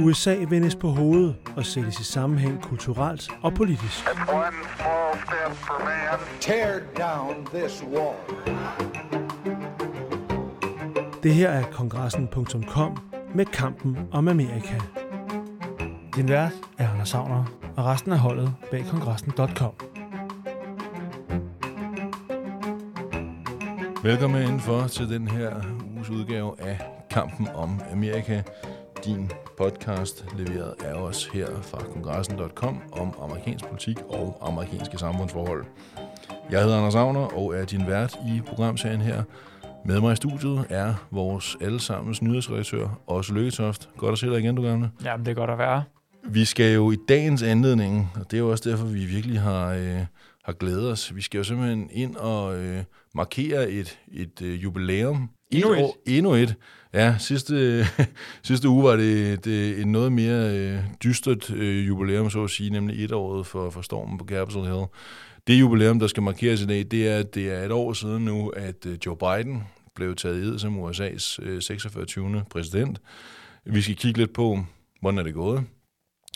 USA vendes på hovedet og sættes i sammenhæng kulturelt og politisk. Tear down this wall. Det her er kongressen.com med kampen om Amerika. Din vært er Anders Savner, og resten af holdet bag kongressen.com. Velkommen indenfor til den her uges udgave af Kampen om Amerika. Din podcast leveret af os her fra kongressen.com om amerikansk politik og amerikanske samfundsforhold. Jeg hedder Anders Agner og er din vært i programserien her. Med mig i studiet er vores allesammens nyhedsredaktør, Også Lykketoft. Godt at se dig igen, du gamle. Jamen, det er godt at være. Vi skal jo i dagens anledning, og det er jo også derfor, vi virkelig har, øh, har glædet os. Vi skal jo simpelthen ind og øh, markere et, et øh, jubilæum. Endnu et. År, endnu et. Ja, sidste, sidste uge var det, det et noget mere øh, dystert øh, jubilæum, så at sige, nemlig et år for, for stormen på Capitol Hill. Det jubilæum, der skal markeres i dag, det er, at det er et år siden nu, at øh, Joe Biden blev taget i som USA's øh, 46. præsident. Vi skal kigge lidt på, hvordan er det gået?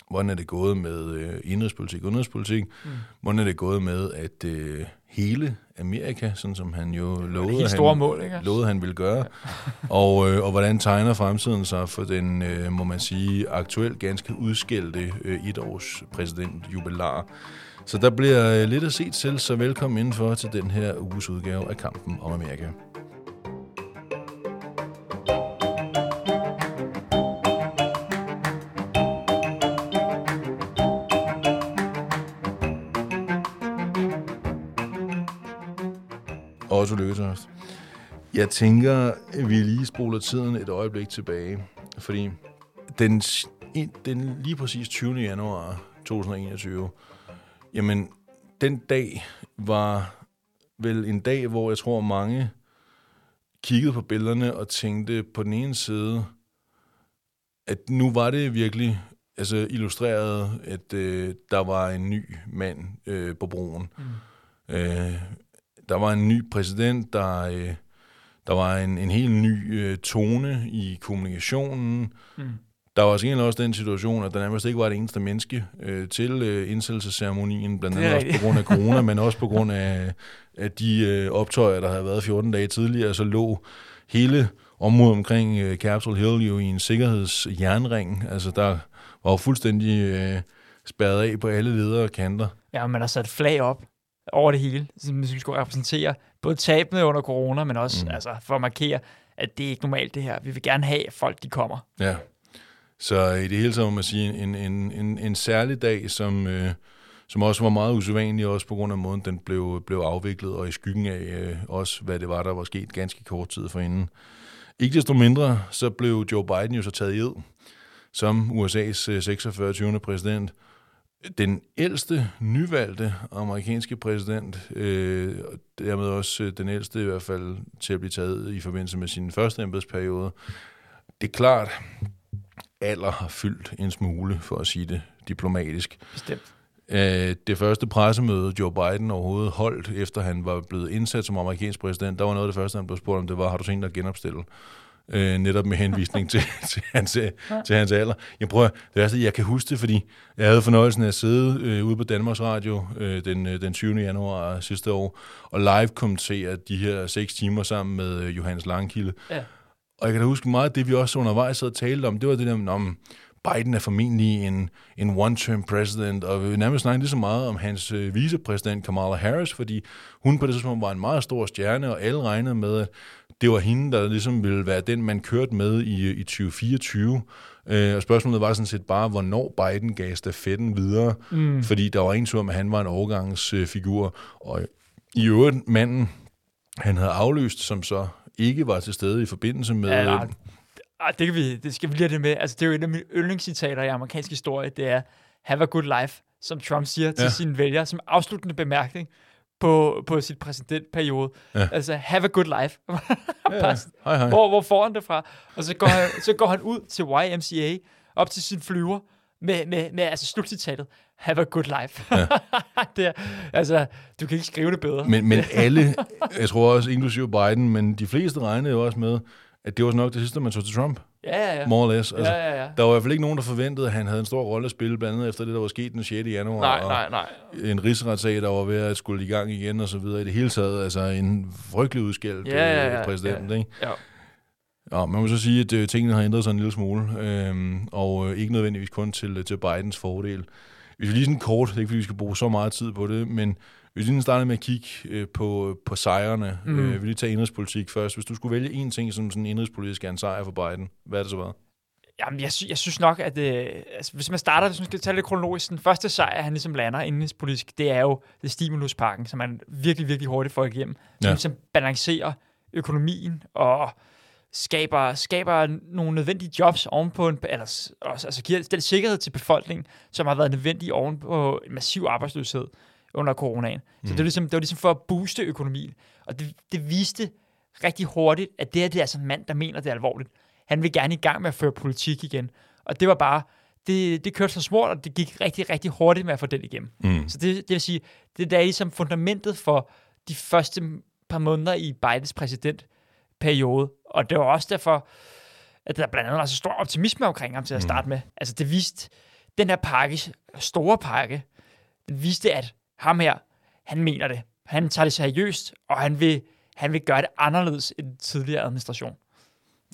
Hvordan er det gået med øh, indrigspolitik og udenrigspolitik? Mm. Hvordan er det gået med at øh, hele Amerika, sådan som han jo lovede, helt store han, mål, ikke? lovede han ville gøre. og, øh, og hvordan tegner fremtiden sig for den, øh, må man sige, aktuelt ganske udskældte øh, etårs præsident jubilar. Så der bliver øh, lidt at se til, så velkommen indenfor til den her uges udgave af Kampen om Amerika. Også lykketoft. Jeg tænker, at vi lige spoler tiden et øjeblik tilbage, fordi den, den lige præcis 20. januar 2021, jamen, den dag var vel en dag, hvor jeg tror mange kiggede på billederne og tænkte på den ene side, at nu var det virkelig altså illustreret, at øh, der var en ny mand øh, på broen. Mm. Øh, der var en ny præsident, der, øh, der var en, en helt ny øh, tone i kommunikationen. Mm. Der var også også den situation, at der nærmest ikke var et eneste menneske øh, til øh, indsættelsesceremonien, blandt andet også på grund af corona, men også på grund af, af de øh, optøjer, der havde været 14 dage tidligere, så lå hele området omkring øh, Capitol Hill jo i en sikkerhedsjernring. Altså der var jo fuldstændig øh, spærret af på alle ledere og kanter. Ja, man har sat flag op over det hele, som skulle repræsentere både tabene under corona, men også mm. altså, for at markere, at det er ikke normalt det her. Vi vil gerne have, at folk de kommer. Ja, så i det hele taget må man sige, en, en, en, en særlig dag, som, øh, som også var meget usædvanlig, også på grund af måden, den blev, blev afviklet, og i skyggen af øh, også, hvad det var, der var sket ganske kort tid forinden. Ikke desto mindre, så blev Joe Biden jo så taget i ed som USA's 46. 20. præsident, den ældste nyvalgte amerikanske præsident, øh, dermed også øh, den ældste i hvert fald til at blive taget i forbindelse med sin første embedsperiode. Det er klart, alder har fyldt en smule, for at sige det diplomatisk. Bestemt. Øh, det første pressemøde, Joe Biden overhovedet holdt, efter han var blevet indsat som amerikansk præsident, der var noget af det første, han blev spurgt om, det var, har du tænkt dig at genopstille? Øh, netop med henvisning til, til, hans, til hans alder. Jeg prøver, det er jeg kan huske det, fordi jeg havde fornøjelsen af at sidde øh, ude på Danmarks Radio øh, den, øh, den 20. januar sidste år, og live kommentere de her seks timer sammen med øh, Johannes Langkilde. Ja. Og jeg kan da huske meget af det, vi også undervejs sad og talte om, det var det der om, Biden er formentlig en, en one-term president, og vi vil nærmest snakke lige så meget om hans øh, vicepræsident Kamala Harris, fordi hun på det tidspunkt var en meget stor stjerne, og alle regnede med, at det var hende, der ligesom ville være den, man kørte med i, i 2024. Øh, og spørgsmålet var sådan set bare, hvornår Biden gav stafetten videre, mm. fordi der var ingen tvivl om, at han var en overgangsfigur. Og i øvrigt, manden, han havde afløst, som så ikke var til stede i forbindelse med... Ja, Ah, det, kan vi, det skal vi lige have det med. Altså, det er jo et af mine yndlingscitater i amerikansk historie. Det er, have a good life, som Trump siger til Ja. sine vælgere, som afsluttende bemærkning på, på sit præsidentperiode. Ja. Altså, have a good life. Ja, hej, hej. hvor, hvor får han det fra? Og så går han, så går han ud til YMCA, op til sin flyver, med, med, med altså slutcitatet, have a good life. Ja. det er, altså, du kan ikke skrive det bedre. Men, men alle, jeg tror også inklusive Biden, men de fleste regnede jo også med, at det var nok det sidste, man så til Trump. ja, ja, ja. More or less. Altså, Ja, ja, ja. Der var i hvert fald ikke nogen, der forventede, at han havde en stor rolle at spille, blandt andet efter det, der var sket den 6. januar. Nej, nej, nej. En rigsretssag, der var ved at skulle i gang igen, og så videre. I det hele taget, altså en frygtelig udskældt Ja, ja, ja, øh, præsident, ja. ikke? Ja. Ja, man må så sige, at øh, tingene har ændret sig en lille smule, øhm, og øh, ikke nødvendigvis kun til, til Bidens fordel. Hvis vi lige sådan kort, det er ikke fordi, vi skal bruge så meget tid på det, men hvis vi lige starter med at kigge øh, på, på sejrene, mm. øh, vi vil lige tage indrigspolitik først. Hvis du skulle vælge en ting, som sådan indrigspolitisk er en sejr for Biden, hvad er det så været? Jamen, jeg, sy- jeg synes nok, at øh, altså, hvis man starter, hvis man skal tage det kronologisk, den første sejr, han ligesom lander indrigspolitisk, det er jo det stimuluspakken, som man virkelig, virkelig hurtigt får igennem. Som Ja. ligesom balancerer økonomien og skaber, skaber nogle nødvendige jobs ovenpå, en, eller, også, altså giver den sikkerhed til befolkningen, som har været nødvendig ovenpå en massiv arbejdsløshed under coronaen. Så det, var ligesom, det var ligesom for at booste økonomien. Og det, det viste rigtig hurtigt, at det her det er altså en mand, der mener det er alvorligt. Han vil gerne i gang med at føre politik igen. Og det var bare, det, det kørte så smurt, og det gik rigtig, rigtig hurtigt med at få den igennem. Mm. Så det, det vil sige, det der er ligesom fundamentet for de første par måneder i Bidens præsidentperiode. Og det var også derfor, at der blandt andet var så stor optimisme omkring ham til at starte med. Altså det viste, den her pakke, store pakke, den viste, at ham her, han mener det. Han tager det seriøst, og han vil, han vil gøre det anderledes end tidligere administration.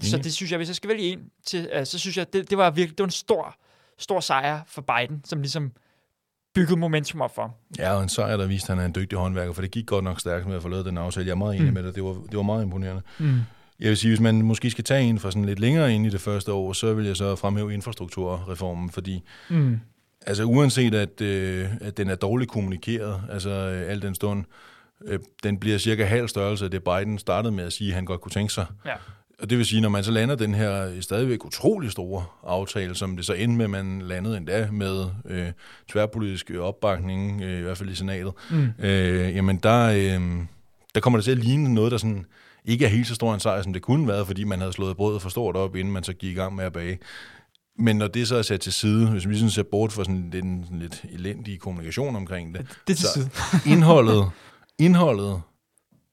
Så det synes jeg, hvis jeg skal vælge en til, uh, så synes jeg, det, det var virkelig, det var en stor, stor sejr for Biden, som ligesom byggede momentum op for. Ja, og en sejr, der viste, at han er en dygtig håndværker, for det gik godt nok stærkt med at få lavet den aftale. Jeg er meget enig mm. med dig, det var, det var meget imponerende. Mm. Jeg vil sige, hvis man måske skal tage en for sådan lidt længere ind i det første år, så vil jeg så fremhæve infrastrukturreformen, fordi Mm. Altså uanset at, øh, at den er dårligt kommunikeret, altså øh, al den stund, øh, den bliver cirka halv størrelse af det Biden startede med at sige, at han godt kunne tænke sig. Ja. Og det vil sige, når man så lander den her stadigvæk utrolig store aftale, som det så endte med, at man landede endda med øh, tværpolitisk opbakning, øh, i hvert fald i senatet, Mm. øh, jamen der, øh, der kommer det til at ligne noget, der sådan ikke er helt så stor en sejr, som det kunne være, fordi man havde slået brødet for stort op, inden man så gik i gang med at bage. Men når det så er sat til side, hvis vi sådan ser bort fra sådan den sådan lidt elendige kommunikation omkring det, Det er til så side. indholdet, indholdet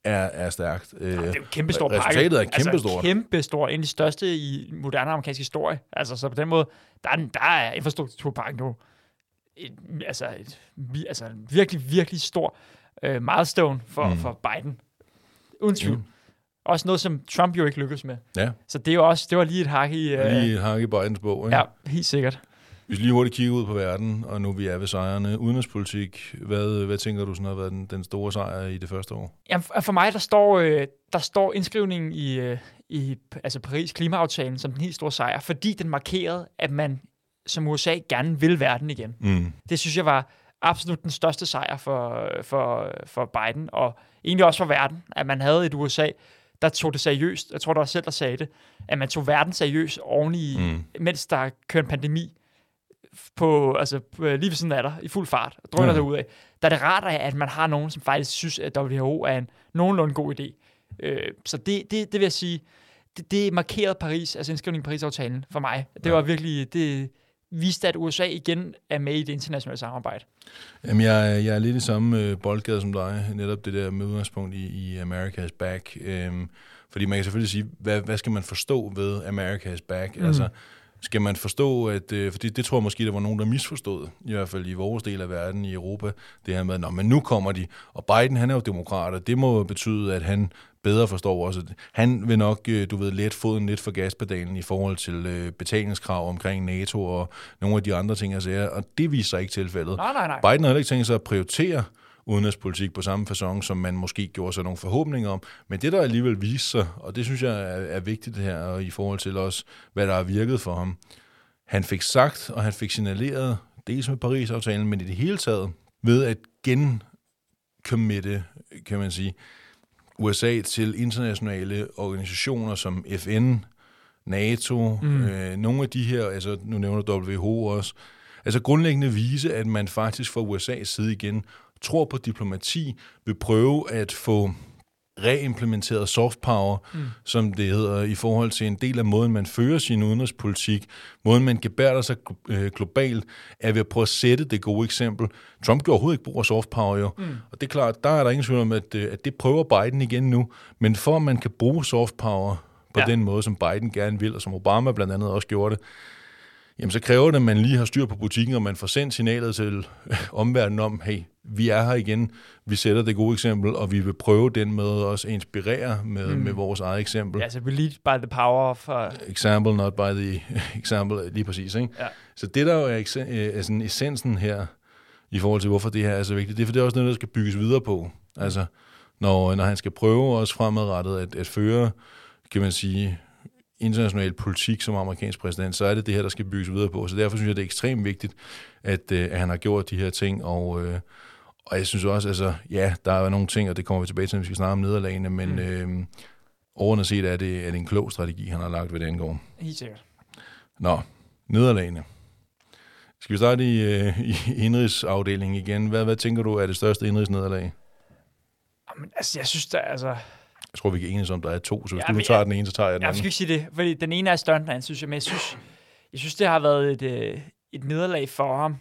er, er stærkt. Øh, Det er en kæmpe stor pakke. Resultatet er kæmpestort. Altså, kæmpe stor. En af de største i moderne amerikansk historie. Altså, så på den måde, der er, der er infrastrukturpakken jo et, altså, et, altså en virkelig, virkelig stor øh, milestone for, mm. for Biden. Uden tvivl. Mm. Også noget, som Trump jo ikke lykkedes med. Ja, Så det er jo også, det var lige et hak i... Øh, lige et hak i Bidens bog. Ikke? ja, helt sikkert. Hvis vi lige hurtigt kigger ud på verden, og nu vi er ved sejrene, udenrigspolitik, hvad, hvad tænker du sådan har været den, den store sejr i det første år? Jamen, for- for mig, der står, øh, der står indskrivningen i, øh, i altså Paris klimaaftalen som den helt store sejr, fordi den markerede, at man som USA gerne vil verden igen. Mm. Det synes jeg var absolut den største sejr for, for, for Biden, og egentlig også for verden, at man havde et USA, der tog det seriøst. Jeg tror, der var selv, der sagde det. At man tog verden seriøst oveni, Mm. mens der kører en pandemi på, altså, på, lige ved siden af dig, i fuld fart, og drøner mm. derudad. Der er det rart, at man har nogen, som faktisk synes, at WHO er en nogenlunde god idé. Øh, så det, det, det vil jeg sige, det, det markerede Paris, altså indskrivningen i Paris-aftalen for mig. Det Ja. var virkelig, det viste, at USA igen er med i det internationale samarbejde. Jamen, jeg, jeg er lidt i samme øh, boldgade som dig, netop det der med udgangspunkt i, i America's Back. Øhm, fordi man kan selvfølgelig sige, hvad, hvad skal man forstå ved America's Back? Mm. Altså, skal man forstå, at, øh, fordi det tror jeg måske, der var nogen, der misforstod, i hvert fald i vores del af verden, i Europa, det her med, Nå, men nu kommer de, og Biden, han er jo demokrat, og det må betyde, at han bedre forstår også, at han vil nok, øh, du ved, let foden lidt for gaspedalen i forhold til øh, betalingskrav omkring NATO og nogle af de andre ting, altså, og det viser ikke tilfældet. Nej, nej, nej. Biden har heller ikke tænkt sig at prioritere udenrigspolitik på samme façon, som man måske gjorde sig nogle forhåbninger om. Men det, der alligevel viser sig, og det synes jeg er, er vigtigt her, og i forhold til også, hvad der har virket for ham. Han fik sagt, og han fik signaleret, dels med Paris-aftalen, men i det hele taget, ved at genkommitte, kan man sige, USA til internationale organisationer som FN, NATO, mm. øh, nogle af de her, altså nu nævner WHO også, altså grundlæggende vise, at man faktisk fra USA's side igen tror på diplomati, vil prøve at få reimplementeret soft power, mm. som det hedder, i forhold til en del af måden, man fører sin udenrigspolitik, måden, man gebærder sig øh, globalt, er ved at prøve at sætte det gode eksempel. Trump gjorde overhovedet ikke brug af soft power jo, mm. og det er klart, der er der ingen tvivl om, at, øh, at det prøver Biden igen nu, men for at man kan bruge soft power på ja. den måde, som Biden gerne vil, og som Obama blandt andet også gjorde det, jamen så kræver det, at man lige har styr på butikken, og man får sendt signalet til omverdenen om, hey, vi er her igen, vi sætter det gode eksempel, og vi vil prøve den måde også at inspirere med, mm. med vores eget eksempel. Ja, så we lead by the power of... Uh... Example, not by the example, lige præcis. Ikke? Ja. Så det der jo er, er sådan essensen her, i forhold til, hvorfor det her er så vigtigt, det er for det er også noget, der skal bygges videre på. Altså, når, når han skal prøve også fremadrettet at, at føre, kan man sige, international politik som amerikansk præsident, så er det det her, der skal bygges videre på. Så derfor synes jeg, det er ekstremt vigtigt, at, øh, at han har gjort de her ting, og, øh, og jeg synes også, altså, ja, der er nogle ting, og det kommer vi tilbage til, når vi skal snakke om nederlagene, men mm. øh, overordnet set er det, er det en klog strategi, han har lagt ved det angår. Helt sikkert. Nå, nederlagene. Skal vi starte i, øh, i indrigsafdelingen igen? Hvad, hvad tænker du er det største indrigsnederlag? Jamen, altså, jeg synes, der, altså, jeg tror, vi kan enes om, der er to, så hvis Ja, du tager jeg- den ene, så tager jeg den jeg anden. skal ikke sige det, fordi den ene er anden, synes jeg, men jeg synes, jeg synes det har været et, øh, et nederlag for ham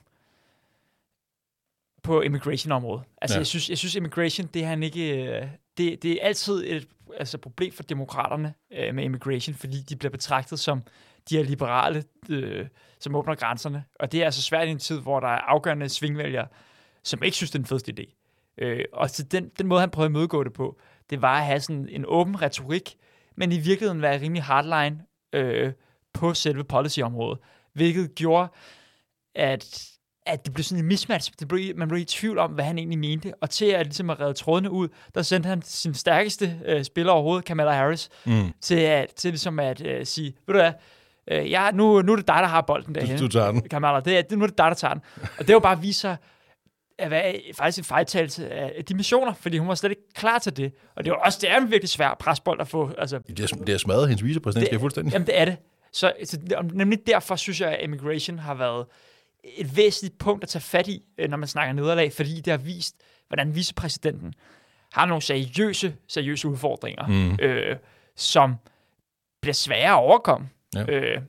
på immigration-området. Altså, Ja. jeg, synes, jeg synes, immigration, det er han ikke... øh, Det, det er altid et altså, problem for demokraterne øh, med immigration, fordi de bliver betragtet som de er liberale, øh, som åbner grænserne. Og det er altså svært i en tid, hvor der er afgørende svingvælgere, som ikke synes, det er den fedeste idé. Øh, og så den, den måde, han prøvede at mødegå det på, det var at have sådan en åben retorik, men i virkeligheden være rimelig hardline øh, på selve policyområdet, hvilket gjorde, at, at det blev sådan en mismatch. Det blev, man blev i tvivl om, hvad han egentlig mente, og til at ligesom at redde trådene ud, der sendte han sin stærkeste øh, spiller overhovedet, Kamala Harris, Mm. til, at, til ligesom at øh, sige, ved du hvad, øh, ja, nu, nu er det dig, der har bolden derhen. Du, du tager den. Kamala, det er, det, nu er det dig, der tager den. Og det var bare at vise sig, at være faktisk en fejltagelse af de missioner, fordi hun var slet ikke klar til det. Og det var også, det er en virkelig svær presbold at få. Altså, Det er, det er smadret hendes vicepræsident, skal jeg fuldstændig. Jamen, det er det. Så, så nemlig derfor synes jeg, at immigration har været et væsentligt punkt at tage fat i, øh, når man snakker nederlag, fordi det har vist, hvordan vicepræsidenten har nogle seriøse, seriøse udfordringer, Mm. øh, som bliver svære at overkomme, Ja. øh,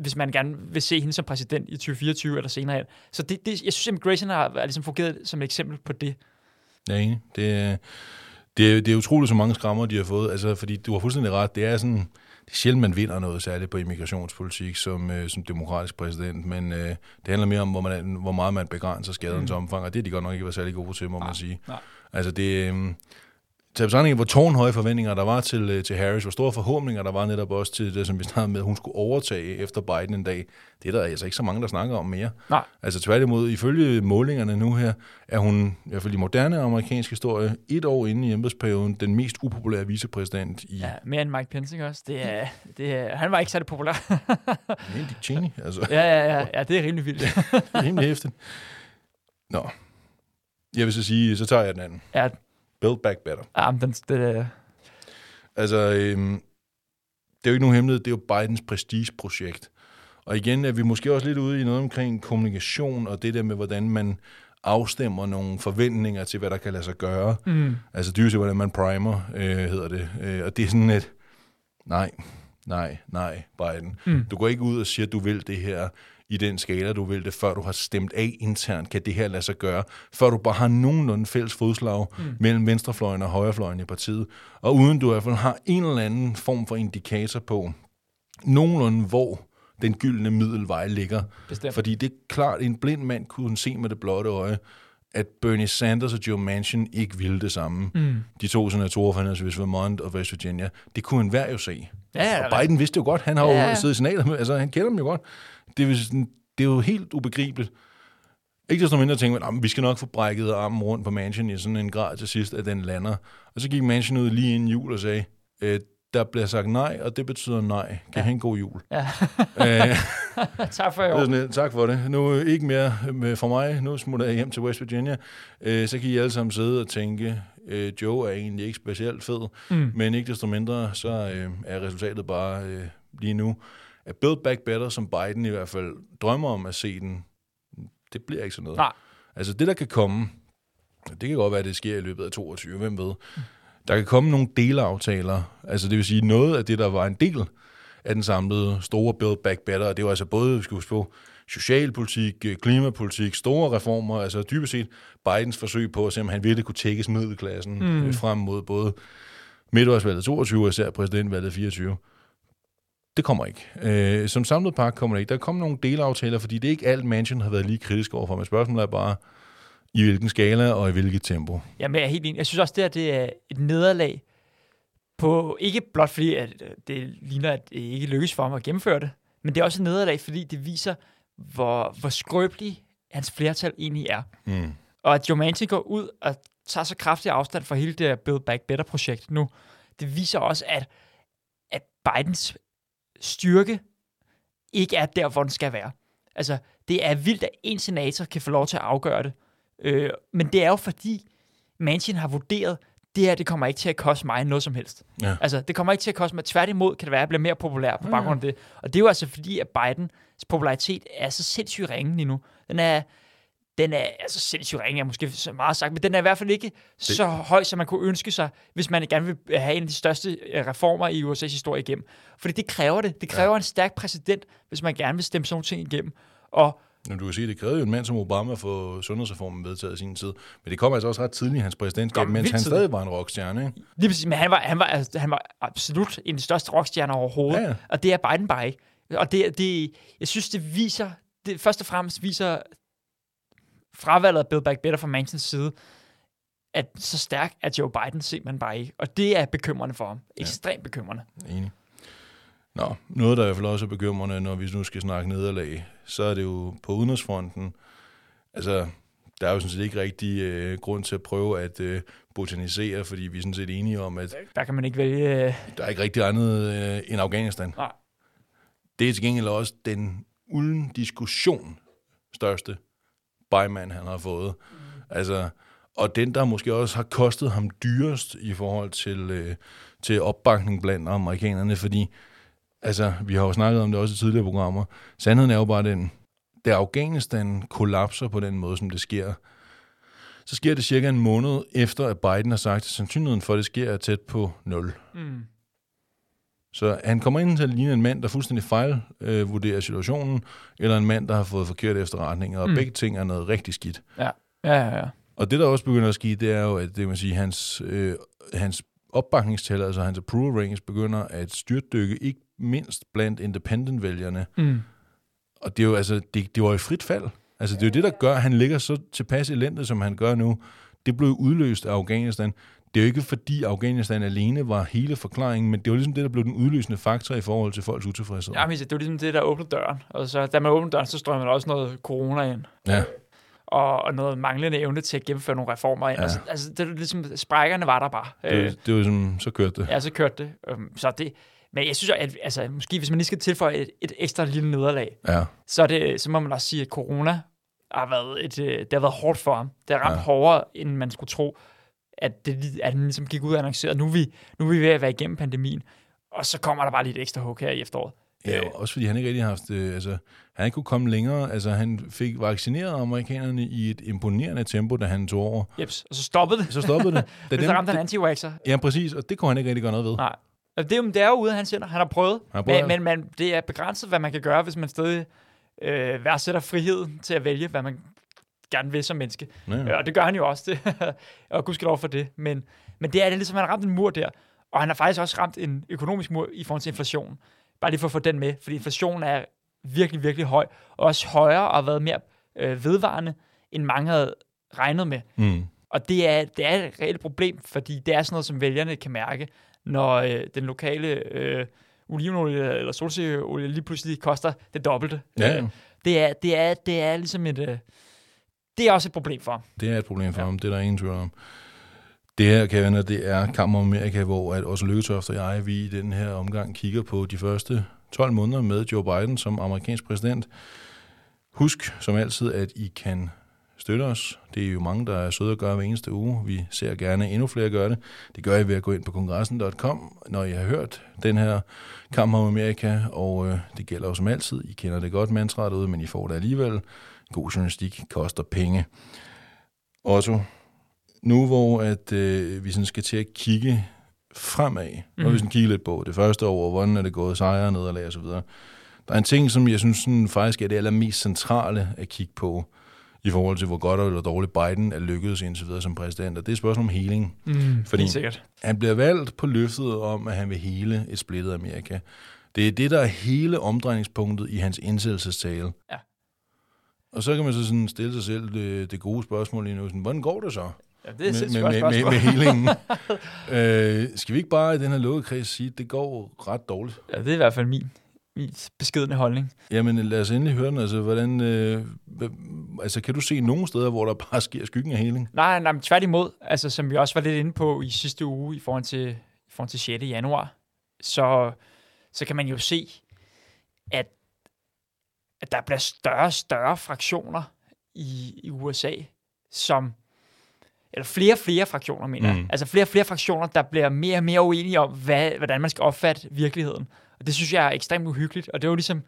hvis man gerne vil se hende som præsident i 2024 eller senere. Så det, det, jeg synes, immigration har, har ligesom fungeret som et eksempel på det. Jeg er enig. Det, er- det, er, det er utroligt, så mange skrammer, de har fået. Altså, fordi du har fuldstændig ret. Det er sådan... Det er sjældent, man vinder noget særligt på immigrationspolitik som, øh, som demokratisk præsident, men øh, det handler mere om, hvor, man, hvor meget man begrænser skadens mm. omfang, og det er de godt nok ikke været særlig gode til, må man sige. nej. Altså det... Øh, til betragtning hvor tårnhøje forventninger der var til, øh, til Harris, hvor store forhåbninger der var netop også til det, som vi snakkede med, at hun skulle overtage efter Biden en dag, det er der altså ikke så mange, der snakker om mere. Nej. Altså tværtimod, ifølge målingerne nu her, er hun, i hvert fald i moderne amerikansk historie, et år inde i embedsperioden, den mest upopulære vicepræsident i Ja, mere end Mike Pence, ikke også? Det er, det er, han var ikke særlig populær. ja. Dick Cheney. Altså, ja, ja, ja, ja, det er rimelig vildt. det er rimelig hæftigt. Nå. Jeg vil så sige, så tager jeg den anden. ja, Build back better. ja, men den, det, Altså, øhm, det er jo ikke nogen hemmelighed, det er jo Bidens prestigeprojekt. Og igen er vi måske også lidt ude i noget omkring kommunikation, og det der med, hvordan man afstemmer nogle forventninger til, hvad der kan lade sig gøre. mm, Altså dyrt til, hvordan man primer, øh, hedder det. Øh, og det er sådan et, nej, nej, nej, Biden. Mm. Du går ikke ud og siger, at du vil det her i den skala, du vil det, før du har stemt af internt, kan det her lade sig gøre, før du bare har nogenlunde fælles fodslag mm. mellem venstrefløjen og højrefløjen i partiet, og uden du i hvert fald har en eller anden form for indikator på, nogenlunde hvor den gyldne middelvej ligger. Bestemt. Fordi det er klart, en blind mand kunne se med det blotte øje, at Bernie Sanders og Joe Manchin ikke ville det samme. Mm. De to senatorer fra henholdsvis Vermont og West Virginia. Det kunne enhver jo se. Ja, og Biden vidste jo godt, han har Ja, jo siddet i senatet altså han kender dem jo godt. Det er, jo sådan, det er jo helt ubegribeligt. Ikke desto mindre tænkte man, "Nå, men vi skal nok få brækket armen rundt på Manchin i sådan en grad til sidst, at den lander. Og så gik Manchin ud lige inden jul og sagde, øh, der bliver sagt nej, og det betyder nej. Kan ja. have en god jul. ja. øh, tak for det tak for det. Nu øh, ikke mere med, for mig. Nu smutter jeg hjem til West Virginia. Øh, så kan I alle sammen sidde og tænke, øh, Joe er egentlig ikke specielt fed, mm. men ikke desto mindre, så øh, er resultatet bare øh, lige nu, at Build Back Better, som Biden i hvert fald drømmer om at se den, det bliver ikke sådan noget. Nej. Altså det, der kan komme, det kan godt være, at det sker i løbet af 22, hvem ved. Der kan komme nogle delaftaler, altså det vil sige noget af det, der var en del af den samlede store Build Back Better, og det var altså både, vi skal huske på, socialpolitik, øh, klimapolitik, store reformer, altså dybest set Bidens forsøg på at se, om han virkelig kunne tækkes middelklassen mm. frem mod både midtvejsvalget 22 og især præsidentvalget 24. Det kommer ikke. Øh, som samlet pakke kommer det ikke. Der kommer nogle delaftaler, fordi det er ikke alt, Manchin har været lige kritisk overfor, men spørgsmålet er bare, i hvilken skala og i hvilket tempo. Jamen, jeg er helt enig. Jeg synes også, det her det er et nederlag på, ikke blot fordi, at øh, det ligner, at det ikke lykkes for ham at gennemføre det, men det er også et nederlag, fordi det viser, hvor, hvor skrøbelig hans flertal egentlig er. Mm. Og at Joe Manchin går ud og tager så kraftig afstand fra hele det Build Back Better-projekt nu, det viser også, at, at Bidens styrke ikke er der, hvor den skal være. Altså, det er vildt, at en senator kan få lov til at afgøre det. Øh, men det er jo fordi, Manchin har vurderet, det her, det kommer ikke til at koste mig noget som helst. Ja. Altså, det kommer ikke til at koste mig. Tværtimod kan det være, at jeg bliver mere populær på baggrund af det. Og det er jo altså fordi, at Bidens popularitet er så sindssygt ringe lige nu. Den er, den er altså sindssygt ringe, er måske så meget sagt, men den er i hvert fald ikke det. så høj, som man kunne ønske sig, hvis man gerne vil have en af de største øh, reformer i USA's historie igennem. Fordi det kræver det. Det kræver ja. en stærk præsident, hvis man gerne vil stemme sådan nogle ting igennem. Og Men du kan sige, det krævede jo en mand som Obama for sundhedsreformen vedtaget i sin tid. Men det kom altså også ret tidligt i hans præsidentskab, mens han stadig var en rockstjerne. Ikke? Lige præcis, men han var, han var, altså, han var absolut en af de største rockstjerner overhovedet, Ja, ja. og det er Biden bare ikke. Og det, det, jeg synes, det viser, det først og fremmest viser fravalget af Build Back Better fra Manchins side, at så stærk er Joe Biden simpelthen bare ikke. Og det er bekymrende for ham. Ekstremt bekymrende. Enig. Nå, noget, der i hvert fald også er bekymrende, når vi nu skal snakke nederlag, så er det jo på udenrigsfronten. Altså, der er jo sådan set ikke rigtig øh, grund til at prøve at øh, botanisere, fordi vi er sådan set enige om, at Der kan man ikke vælge... øh, der er ikke rigtig andet øh, end Afghanistan. Nej. Det er til gengæld også den uden diskussion største bymand, han har fået. Mm. Altså, og den, der måske også har kostet ham dyrest i forhold til, øh, til opbakning blandt amerikanerne, fordi altså, vi har jo snakket om det også i tidligere programmer. Sandheden er jo bare den, da Afghanistan kollapser på den måde, som det sker, så sker det cirka en måned efter, at Biden har sagt, at sandsynligheden for, at det sker, er tæt på 0. Mm. Så han kommer ind til at ligne en mand, der fuldstændig fejlvurderer øh, vurderer situationen, eller en mand, der har fået forkerte efterretninger, og Mm. begge ting er noget rigtig skidt. Ja, ja, ja. ja. Og det, der også begynder at ske, det er jo, at det man sige, hans, øh, hans opbakningstal, altså hans approval ratings, begynder at styrtdykke, ikke mindst blandt independent-vælgerne. Mm. Og det er jo altså, det, det var i frit fald. Altså, det er jo det, der gør, at han ligger så tilpas elendigt, som han gør nu. Det blev udløst af Afghanistan. Det er jo ikke, fordi Afghanistan alene var hele forklaringen, men det var ligesom det, der blev den udløsende faktor i forhold til folks utilfredshed. Ja, men det var ligesom det, der åbnede døren. Og så, da man åbnede døren, så strømmer der også noget corona ind. Ja. Og, og noget manglende evne til at gennemføre nogle reformer ind. Ja. Altså, altså, det er ligesom, sprækkerne var der bare. Det, var- det var som, så kørte det. Ja, så kørte det. Øhm, så det. Men jeg synes, at altså, måske hvis man lige skal tilføje et, et ekstra lille nederlag, Ja. så, er det, så må man også sige, at corona har været, et, øh, det har været hårdt for ham. Det har ramt ja. hårdere, end man skulle tro, at, det, at han ligesom gik ud og annoncerede, nu er, vi, nu er vi ved at være igennem pandemien. Og så kommer der bare lidt ekstra hug her i efteråret. Ja, også fordi han ikke rigtig har haft, øh, altså, han ikke kunne komme længere. Altså, han fik vaccineret amerikanerne i et imponerende tempo, da han tog over. Jeps. Og så stoppede det. Så stoppede det. Da Da så ramte han anti-waxer. ja, præcis, og det kunne han ikke rigtig gøre noget ved. Nej. Det er, jo, det er jo ude af hans hænder. Han har prøvet. har prøvet, men, men, men det er begrænset, hvad man kan gøre, hvis man stadig øh, værdsætter friheden til at vælge, hvad man gerne vil som menneske. Ja, Ja. Og det gør han jo også, det. og gudskelov for det. Men, men det er det ligesom, han har ramt en mur der. Og han har faktisk også ramt en økonomisk mur i forhold til inflation. Bare lige for at få den med, fordi inflationen er virkelig, virkelig høj. Og også højere og har været mere øh, vedvarende, end mange havde regnet med. Mm. Og det er, det er et reelt problem, fordi det er sådan noget, som vælgerne kan mærke, når øh, den lokale øh, olivenolie eller solsikkeolie lige pludselig koster det dobbelte. Ja. Øh, det, er, det, er, det er ligesom et... Øh, det er også et problem for ham. Det er et problem for Ja. ham, det er der ingen tvivl om. Det her, kan venner, det er Kammer Amerika, hvor at også Lykketoft og jeg, vi i den her omgang kigger på de første 12 måneder med Joe Biden som amerikansk præsident. Husk som altid, at I kan støtte os. Det er jo mange, der er søde at gøre hver eneste uge. Vi ser gerne endnu flere gøre det. Det gør I ved at gå ind på kongressen.com, når I har hørt den her kamp om Amerika, og øh, det gælder jo som altid. I kender det godt mantraet ud, men I får det alligevel. God journalistik koster penge. Også nu hvor at, øh, vi sådan skal til at kigge fremad, mm. når vi sådan kigger lidt på det første år, hvordan er det gået, sejre, nederlag og så videre. Der er en ting, som jeg synes sådan, faktisk er det allermest centrale at kigge på, i forhold til, hvor godt eller dårligt Biden er lykkedes indtil videre som præsident, og det er et spørgsmål om healing. Mm, Fordi sikkert. han bliver valgt på løftet om, at han vil hele et splittet Amerika. Det er det, der er hele omdrejningspunktet i hans indsættelsestale. Ja. Og så kan man så sådan stille sig selv det, det gode spørgsmål lige nu. Sådan, hvordan går det så? Ja, det er med, med, med, med, med healingen. øh, skal vi ikke bare i den her lukkede kreds sige, at det går ret dårligt? Ja, det er i hvert fald min, min beskedende holdning. Jamen lad os endelig høre den. Altså, hvordan, øh, altså, kan du se nogle steder, hvor der bare sker skyggen af healing? Nej, nej, men tværtimod, altså, som vi også var lidt inde på i sidste uge i forhold til, i forhold til 6. januar, så, så kan man jo se, at, at der bliver større og større fraktioner i, i USA, som eller flere og flere fraktioner, mener mm. jeg. Altså flere og flere fraktioner, der bliver mere og mere uenige om, hvad, hvordan man skal opfatte virkeligheden. Og det synes jeg er ekstremt uhyggeligt. Og det var ligesom,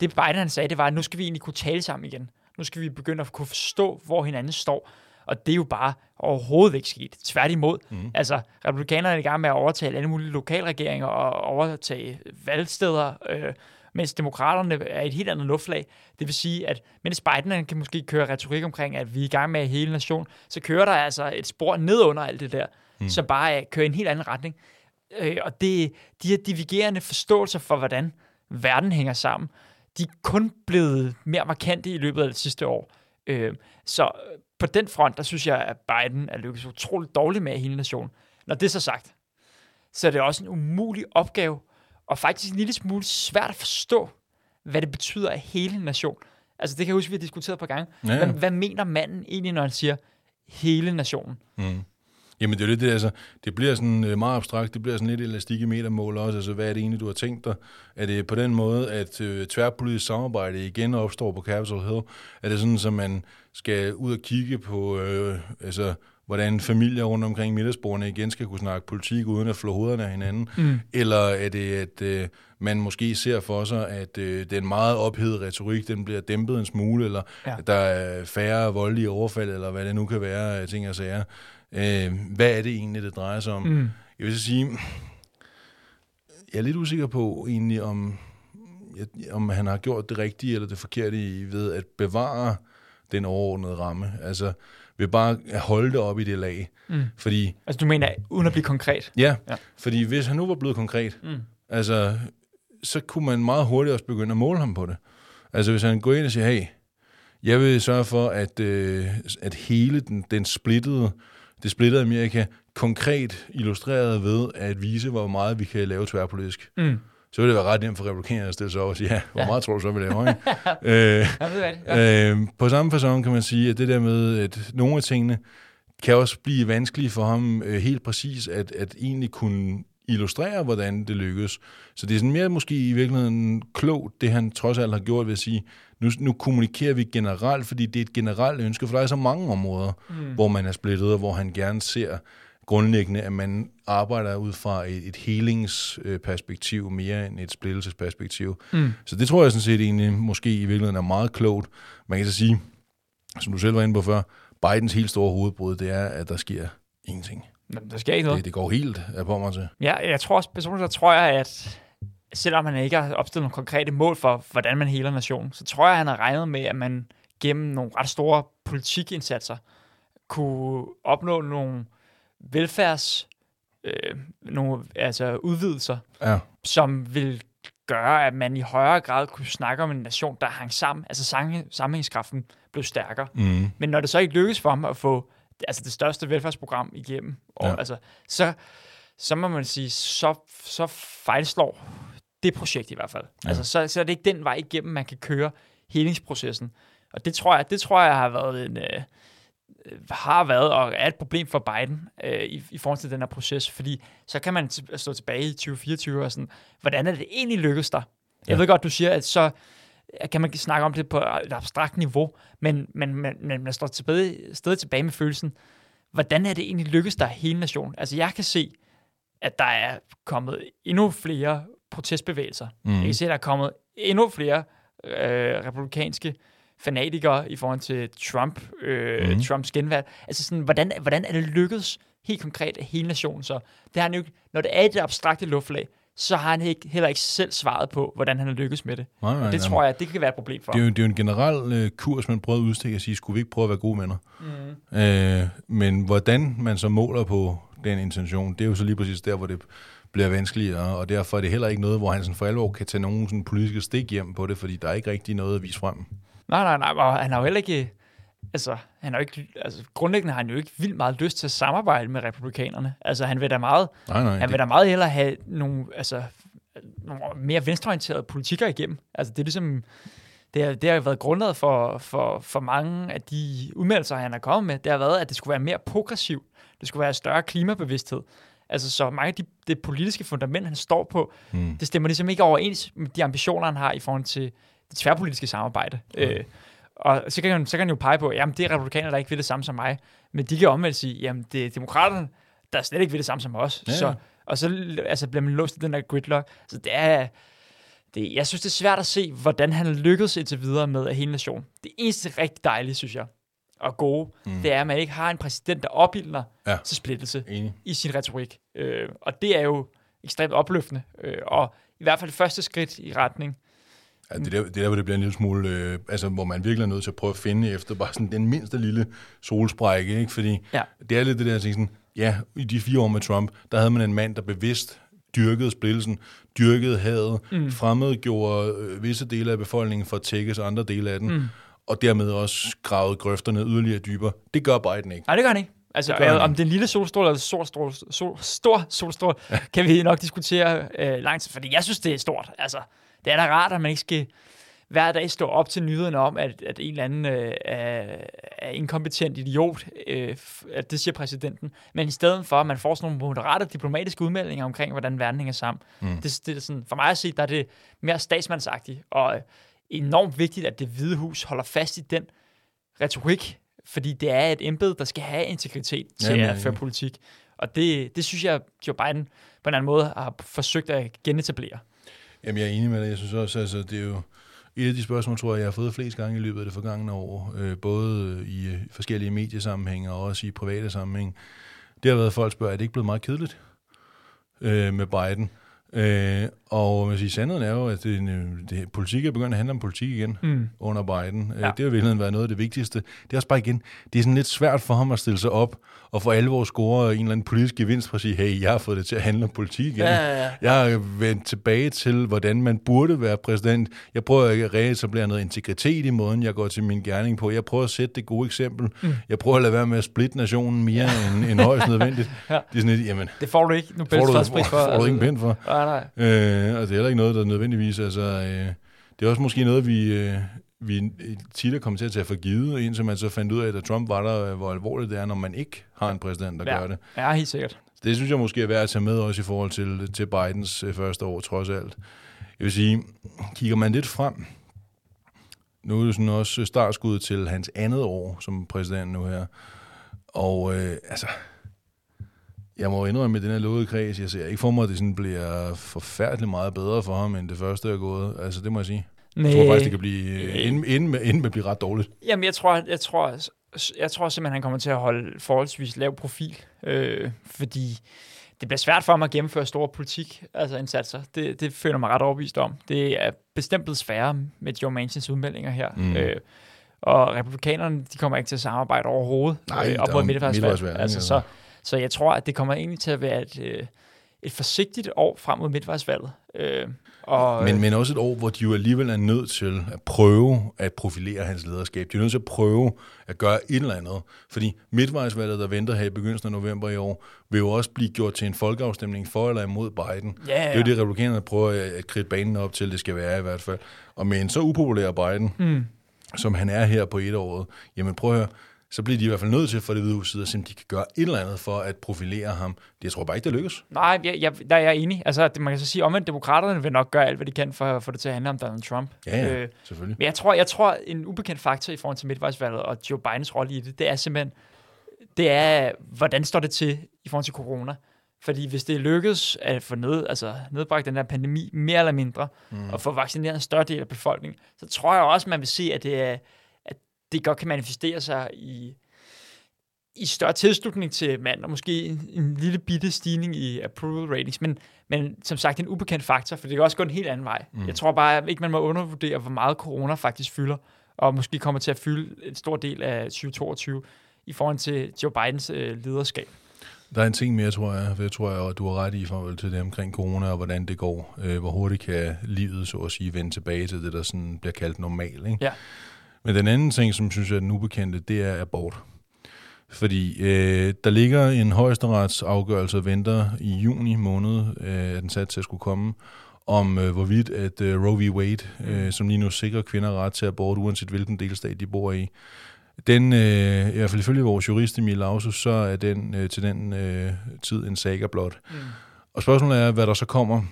det Biden han sagde, det var, at nu skal vi egentlig kunne tale sammen igen. Nu skal vi begynde at kunne forstå, hvor hinanden står. Og det er jo bare overhovedet ikke sket. Tværtimod. Mm. Altså, republikanerne er i gang med at overtale alle mulige lokalregeringer og overtage valgsteder, øh, mens demokraterne er et helt andet luftlag. Det vil sige, at mens Biden kan måske køre retorik omkring, at vi er i gang med hele nation, så kører der altså et spor ned under alt det der, mm. som bare er, kører i en helt anden retning. Øh, og det, de her divergerende forståelser for, hvordan verden hænger sammen, de er kun blevet mere markante i løbet af det sidste år. Øh, så øh, på den front, der synes jeg, at Biden er lykkedes utroligt dårligt med hele nationen. Når det er så sagt, så er det også en umulig opgave, og faktisk en lille smule svært at forstå, hvad det betyder af hele nation. Altså det kan jeg huske, vi har diskuteret på gang. Ja. Hvad, hvad mener manden egentlig, når han siger hele nationen? Mm. Jamen det er jo lidt det, altså, det bliver sådan øh, meget abstrakt, det bliver sådan lidt elastik i metermål også, altså hvad er det egentlig, du har tænkt dig? Er det på den måde, at øh, tværpolitisk samarbejde igen opstår på Capitol Hill? Er det sådan, at man skal ud og kigge på, øh, altså, hvordan familier rundt omkring middagsbordene igen skal kunne snakke politik uden at flå hovederne af hinanden? Mm. Eller er det, at øh, man måske ser for sig, at øh, den meget ophedede retorik, den bliver dæmpet en smule, eller Ja. der er færre voldelige overfald, eller hvad det nu kan være af ting og sager? Øh, hvad er det egentlig, det drejer sig om? Mm. Jeg vil så sige, jeg er lidt usikker på egentlig, om, om han har gjort det rigtige eller det forkerte i ved at bevare den overordnede ramme. Altså ved bare at holde det op i det lag. Mm. Fordi, Altså du mener, uden at blive konkret? ja, Ja. ja, fordi hvis han nu var blevet konkret, Mm. altså, så kunne man meget hurtigt også begynde at måle ham på det. Altså hvis han går ind og siger, hey, jeg vil sørge for, at, øh, at hele den, den splittede, det splittede Amerika konkret illustreret ved at vise, hvor meget vi kan lave tværpolitisk. Mm. Så vil det være ret nemt for republikanerne at stille sig over og sige, ja, hvor Ja. meget tror du så, vi laver, ikke? øh, Jeg ved ja. øh, på samme fasong kan man sige, at det der med, at nogle af tingene kan også blive vanskelige for ham øh, helt præcis at, at egentlig kunne illustrere, hvordan det lykkes. Så det er sådan mere måske i virkeligheden klogt, det han trods alt har gjort ved at sige, nu, nu kommunikerer vi generelt, fordi det er et generelt ønske, for der er så mange områder, mm. hvor man er splittet, og hvor han gerne ser grundlæggende, at man arbejder ud fra et, et helingsperspektiv mere end et splittelsesperspektiv. Mm. Så det tror jeg sådan set egentlig måske i virkeligheden er meget klogt. Man kan så sige, som du selv var inde på før, Bidens helt store hovedbrud, det er, at der sker ingenting. Men der sker ikke noget. Det, det går helt af på mig til. Ja, jeg tror også, personligt så tror jeg, at selvom han ikke har opstillet nogle konkrete mål for, hvordan man heler nationen, så tror jeg, at han har regnet med, at man gennem nogle ret store politikindsatser kunne opnå nogle velfærds, øh, nogle, altså udvidelser, Ja, som vil gøre, at man i højere grad kunne snakke om en nation, der hang sammen. Altså sammenhæng- sammenhængskraften blev stærkere. mm. Men når det så ikke lykkes for ham at få altså det største velfærdsprogram igennem, og, Ja. altså, så, så må man sige, så, så fejlslår det projekt i hvert fald. Ja. Altså, så, så er det ikke den vej igennem, man kan køre helingsprocessen. Og det tror jeg, det tror jeg har været en, øh, har været og er et problem for Biden øh, i, i forhold til den her proces, fordi så kan man t- stå tilbage i 2024 og sådan, hvordan er det egentlig lykkedes dig? Jeg Ja. ved godt, du siger, at så kan man snakke om det på et abstrakt niveau, men, men, men, men man står tilbage, stadig tilbage med følelsen, hvordan er det egentlig lykkedes der hele nationen? Altså jeg kan se, at der er kommet endnu flere protestbevægelser. Mm. Jeg kan se, at der er kommet endnu flere øh, republikanske fanatikere i forhold til Trump, øh, mm. Trumps genvalg. Altså sådan, hvordan, hvordan er det lykkedes helt konkret af hele nationen så? Det har han jo, når det er i det abstrakte luftlag, så har han ikke, heller ikke selv svaret på, hvordan han har lykkes med det. Nej, nej, Og det nej. tror jeg, det kan være et problem for Det er, jo, det er jo en generel øh, kurs, man prøver at udstikke og sige, skulle vi ikke prøve at være gode venner? Mm. Øh, men hvordan man så måler på den intention, det er jo så lige præcis der, hvor det bliver vanskeligere, og derfor er det heller ikke noget, hvor han sådan for alvor kan tage nogen sådan politiske stik hjem på det, fordi der er ikke rigtig noget at vise frem. Nej, nej, nej, og han har jo heller ikke... Altså, han har ikke, altså, grundlæggende har han jo ikke vildt meget lyst til at samarbejde med republikanerne. Altså, han vil da meget, Nej, nej. han vil da meget hellere have nogle, altså, nogle mere venstreorienterede politikker igennem. Altså, det er ligesom... Det har, det har været grundlaget for, for, for mange af de udmeldelser, han har kommet med. Det har været, at det skulle være mere progressivt. Det skulle være større klimabevidsthed. Altså, så mange af de, det politiske fundament, han står på, mm. det stemmer ligesom ikke overens med de ambitioner, han har i forhold til det tværpolitiske samarbejde. Mm. Øh, og så kan, han, så kan han jo pege på, jamen det er republikanere, der ikke vil det samme som mig. Men de kan omvendt sige, jamen det er demokraterne, der slet ikke vil det samme som os. Ja. Så, og så altså, bliver man låst i den der gridlock. Så det er, det, jeg synes, det er svært at se, hvordan han lykkedes indtil videre med hele nationen. Det eneste rigtig dejlige, synes jeg, og gode, mm. det er, at man ikke har en præsident, der opildner Ja. til splittelse Enig. i sin retorik. Øh, og det er jo ekstremt opløftende. Øh, og i hvert fald det første skridt i retning. Ja, det, er der, det er der, hvor det bliver en lille smule, øh, altså hvor man virkelig er nødt til at prøve at finde efter bare sådan den mindste lille solsprække, ikke? Fordi Ja. det er lidt det der, at sådan, ja, i de fire år med Trump, der havde man en mand, der bevidst dyrkede splittelsen, dyrkede hadet, mm. fremmedgjorde øh, visse dele af befolkningen for at tækkes andre dele af den, mm. og dermed også gravede grøfterne yderligere dybere. Det gør Biden ikke. Nej, det gør han ikke. Altså, Det øh, om ikke. det er en lille solstråle eller stor, stor, sol, stor solstråle, kan vi nok diskutere øh, lang tid, fordi jeg synes, det er stort. Altså, det er da rart, at man ikke skal hver dag stå op til nyhederne om, at, at en eller anden øh, er, er inkompetent idiot, øh, at det siger præsidenten. Men i stedet for, at man får sådan nogle moderate diplomatiske udmeldinger omkring, hvordan verden hænger sammen. Mm. Det, det er sådan, for mig at se, der er det mere statsmandsagtigt, og enormt vigtigt, at det hvide hus holder fast i den retorik, fordi det er et embede, der skal have integritet til Jamen, at føre politik. Og det, det synes jeg, Joe Biden på en eller anden måde har forsøgt at genetablere. Jamen, jeg er enig med dig. Jeg synes også, altså, det er jo et af de spørgsmål, tror jeg, jeg har fået flest gange i løbet af det forgangne år, øh, både i øh, forskellige mediesammenhænge og også i private sammenhæng. Det har været, at folk spørger, er det ikke blevet meget kedeligt øh, med Biden? Øh, og man siger, sandheden er jo, at det, øh, det, politik er begyndt at handle om politik igen mm. under Biden. Ja. Ja. Øh, det har i virkeligheden været noget af det vigtigste. Det er også bare igen, det er sådan lidt svært for ham at stille sig op og for alvor score en eller anden politisk gevinst for at sige, hey, jeg har fået det til at handle om politik igen. Ja, ja, ja. Jeg har vendt tilbage til, hvordan man burde være præsident. Jeg prøver at reetablere noget integritet i måden, jeg går til min gerning på. Jeg prøver at sætte det gode eksempel. Mm. Jeg prøver at lade være med at splitte nationen mere end, end højst nødvendigt. Ja. Det er sådan lidt, jamen, Det får du ikke får Nobels du, fredspris for. får du ikke en pind for. Nej, nej. Øh, og det er heller ikke noget, der nødvendigvis, altså, øh, det er også måske noget, vi, øh, vi tit er kommet til at tage for givet, indtil man så fandt ud af, at Trump var der, øh, hvor alvorligt det er, når man ikke har en præsident, der Ja. gør det. Ja, helt sikkert. Det synes jeg måske er værd at tage med også i forhold til, til Bidens øh, første år, trods alt. Jeg vil sige, kigger man lidt frem, nu er det sådan også startskud til hans andet år som præsident nu her, og øh, altså, jeg må indrømme med den her lovede kreds, jeg ser ikke for mig, at det sådan bliver forfærdeligt meget bedre for ham, end det første er gået. Altså, det må jeg sige. Jeg tror faktisk, det kan blive, inden, inden, med, inden med at blive ret dårligt. Jamen, jeg tror, jeg tror, jeg tror simpelthen, han kommer til at holde forholdsvis lav profil, øh, fordi det bliver svært for ham at gennemføre store politik, altså indsatser. Det, det føler mig ret overbevist om. Det er bestemt blevet sværere med Joe Manchins udmeldinger her. Mm. Øh, og republikanerne, de kommer ikke til at samarbejde overhovedet Nej, øh, op mod midtvejsvalg. Altså, så, så jeg tror, at det kommer egentlig til at være et, øh, et forsigtigt år frem mod midtvejsvalget. Øh, og, Men, men også et år, hvor de jo alligevel er nødt til at prøve at profilere hans lederskab. De er nødt til at prøve at gøre et eller andet. Fordi midtvejsvalget, der venter her i begyndelsen af november i år, vil jo også blive gjort til en folkeafstemning for eller imod Biden. Ja, ja. Det er jo det, republikanerne prøver at- at kridte banen op til, det skal være i hvert fald. Og med en så upopulær Biden, mm. som han er her på et år, jamen prøv at høre, så bliver de i hvert fald nødt til for det hvide hus at se, om de kan gøre et eller andet for at profilere ham. Det, jeg tror bare ikke, det lykkes. Nej, jeg, jeg, der er jeg enig. Altså, det, man kan så sige, omvendt demokraterne vil nok gøre alt, hvad de kan for at få det til at handle om Donald Trump. Ja, ja, Øh, selvfølgelig. Men jeg tror, jeg tror, en ubekendt faktor i forhold til midtvejsvalget og Joe Bidens rolle i det, det er simpelthen, det er, hvordan står det til i forhold til corona? Fordi hvis det lykkes at få ned, altså nedbragt den her pandemi mere eller mindre, mm. og få vaccineret en større del af befolkningen, så tror jeg også, man vil se, at det, er, det godt kan manifestere sig i, i større tilslutning til mand, og måske en, en lille bitte stigning i approval ratings, men, men som sagt en ubekendt faktor, for det kan også gå en helt anden vej. Mm. Jeg tror bare ikke, man må undervurdere, hvor meget corona faktisk fylder, og måske kommer til at fylde en stor del af 2022 i forhold til Joe Bidens øh, lederskab. Der er en ting mere, tror jeg, for jeg tror, at du har ret i i forhold til det omkring corona, og hvordan det går. Øh, hvor hurtigt kan livet, så at sige, vende tilbage til det, der sådan bliver kaldt normal. Ikke? Ja. Men den anden ting, som synes jeg er den ubekendte, det er abort. Fordi øh, der ligger en højesteretsafgørelse og venter i juni måned, øh, er den sat til at skulle komme, om øh, hvorvidt at øh, Roe v. Wade, øh, som lige nu sikrer kvinder ret til abort, uanset hvilken delstat de bor i, den, øh, i hvert fald ifølge vores jurist Emil Lausus, så er den øh, til den øh, tid en saga blot. Mm. Og spørgsmålet er, hvad der så kommer.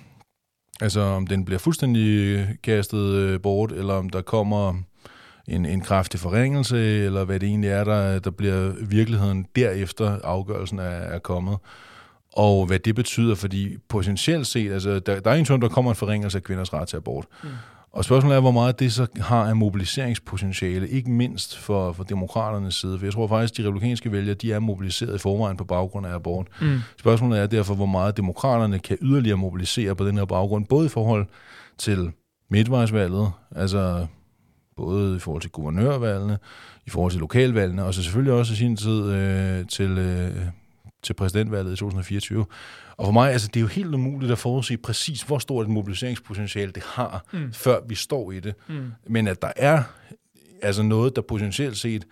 Altså om den bliver fuldstændig kastet øh, bort, eller om der kommer en, en kraftig forringelse, eller hvad det egentlig er, der, der bliver virkeligheden derefter afgørelsen er, er kommet. Og hvad det betyder, fordi potentielt set, altså der, der er ingen tvivl, der kommer en forringelse af kvinders ret til abort. Mm. Og spørgsmålet er, hvor meget det så har af mobiliseringspotentiale, ikke mindst for, for demokraternes side. For jeg tror faktisk, at de republikanske vælgere, de er mobiliseret i forvejen på baggrund af abort. Mm. Spørgsmålet er derfor, hvor meget demokraterne kan yderligere mobilisere på den her baggrund, både i forhold til midtvejsvalget, altså både i forhold til guvernørvalgene, i forhold til lokalvalgene, og så selvfølgelig også i sin tid øh, til, øh, til præsidentvalget i 2024. Og for mig, altså, det er jo helt umuligt at forudse præcis, hvor stort et mobiliseringspotentiale det har, mm. før vi står i det. Mm. Men at der er altså noget, der potentielt set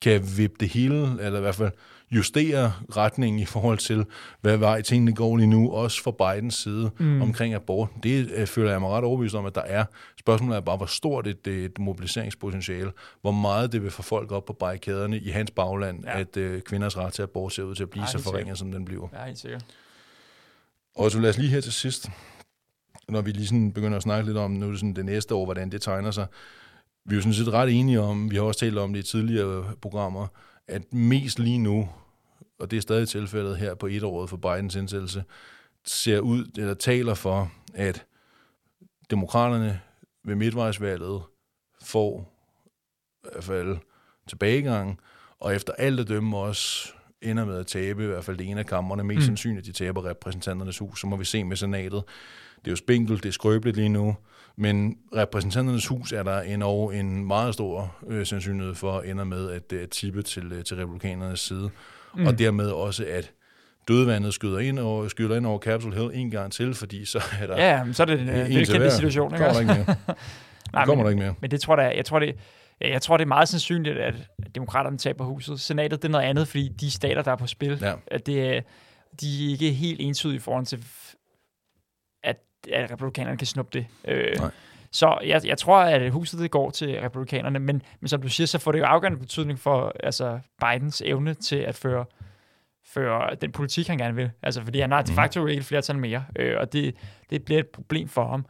kan vippe det hele, eller i hvert fald justere retningen i forhold til, hvad vej tingene går lige nu, også fra Bidens side mm. omkring abort. Det øh, føler jeg mig ret overbevist om, at der er. Spørgsmålet er bare, hvor stort et, et mobiliseringspotentiale, hvor meget det vil få folk op på barrikaderne i hans bagland, ja. at øh, kvinders ret til abort ser ud til at blive Ja, så forringet, som den bliver. Ja, helt sikkert. Og så lad os lige her til sidst, når vi lige sådan begynder at snakke lidt om nu sådan det næste år, hvordan det tegner sig. Vi er jo sådan set ret enige om, vi har også talt om det i tidligere programmer, at mest lige nu, og det er stadig tilfældet her på et år for Bidens indsættelse, ser ud, eller taler for, at demokraterne ved midtvejsvalget får i hvert fald tilbagegang, og efter alt at dømme også ender med at tabe i hvert fald det ene af kammerne. Mest mm. sandsynligt, at de taber repræsentanternes hus. Så må vi se med senatet. Det er jo spinkelt, det er skrøbeligt lige nu, men repræsentanternes hus er der endnu en meget stor øh, sandsynlighed for ender med at, øh, at tippe til, øh, til republikanernes side. Mm. Og dermed også, at dødvandet skyder ind over, skyder ind over Capitol Hill en gang til, fordi så er der Ja, så er det en en øh, til velkendt hver. situation, ikke Kommer ikke mere. Nej, kommer men, der ikke mere. Men det tror jeg, jeg tror det, jeg tror, det er meget sandsynligt, at demokraterne taber huset. Senatet, det er noget andet, fordi de stater, der er på spil, Ja. at det, de er ikke helt entydige i forhold til, at, republikanerne kan snuppe det. Øh, Nej. så jeg, jeg tror, at huset det går til republikanerne, men, men som du siger, så får det jo afgørende betydning for altså, Bidens evne til at føre, føre den politik, han gerne vil. Altså, fordi han har de facto ikke et flertal mere, øh, og det, det bliver et problem for ham.